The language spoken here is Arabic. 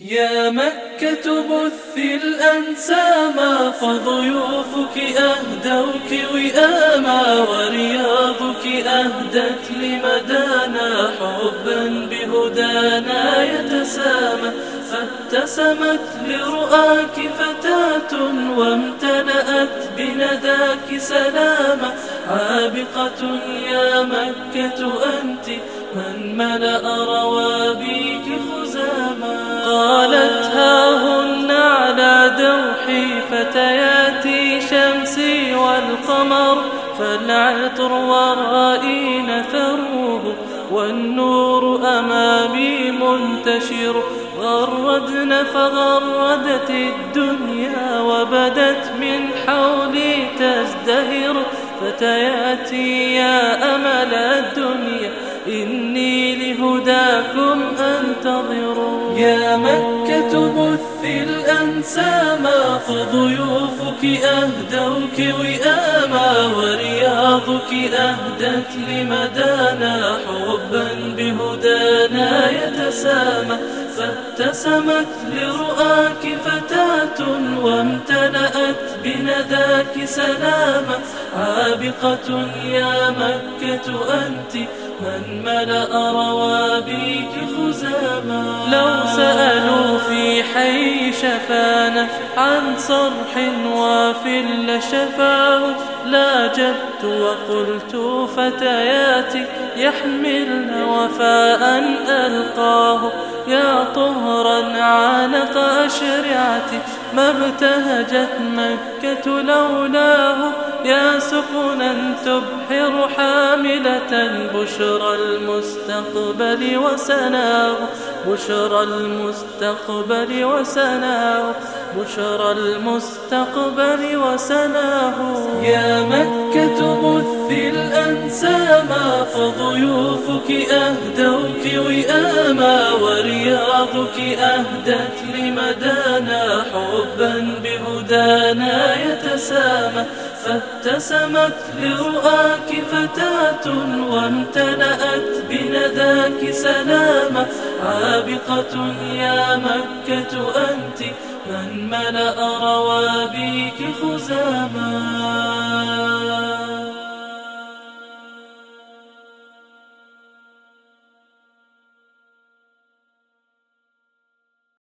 يا مكة بث الأنساما فضيوفك أهدوك وئاما ورياضك أهدت لمدانا حبا بهدانا يتسامى فابتسمت لرؤاك فتاة وامتلأت بنداك سلاما. عابقة يا مكة أنت من ملأ روابيك خزاما. فالعطر ورائي نثروه والنور أمامي منتشر. غردن فغردت الدنيا وبدت من حولي تزدهر. فتياتي يا أمل الدنيا إني لهداكم أنتظر. يا مكة بث الأنساما فضيوفك أهدوك ورياضك أهدت لمدانا حبا بهدانا يتسامى فابتسمت لرؤاك فتاة وامتلأت بنداك سلاما. عابقة يا مكة أنت من ملأ خزاما لو سألوا في حي شفانا عن صرح وافل لا جبت وقلت فتياتي يحملن وفاء ألقاه. يا طهرا عانق أشرعتي ما ابتهجت مكة لولاه. يا سفنا تبحر حاملة بشرى المستقبل وسناه بشرى المستقبل وسناه بشرى المستقبل وسناه. يا مكة بث الأنساما فضيوفك أهدوك وئاما ورياضك أهدت لمدانا حبا بهدانا يتسامى فابتسمت لرؤاك فتاة وامتلأت بنداك سلاما. عابقة يا مكة أنت من ملأ روابيك خزاما.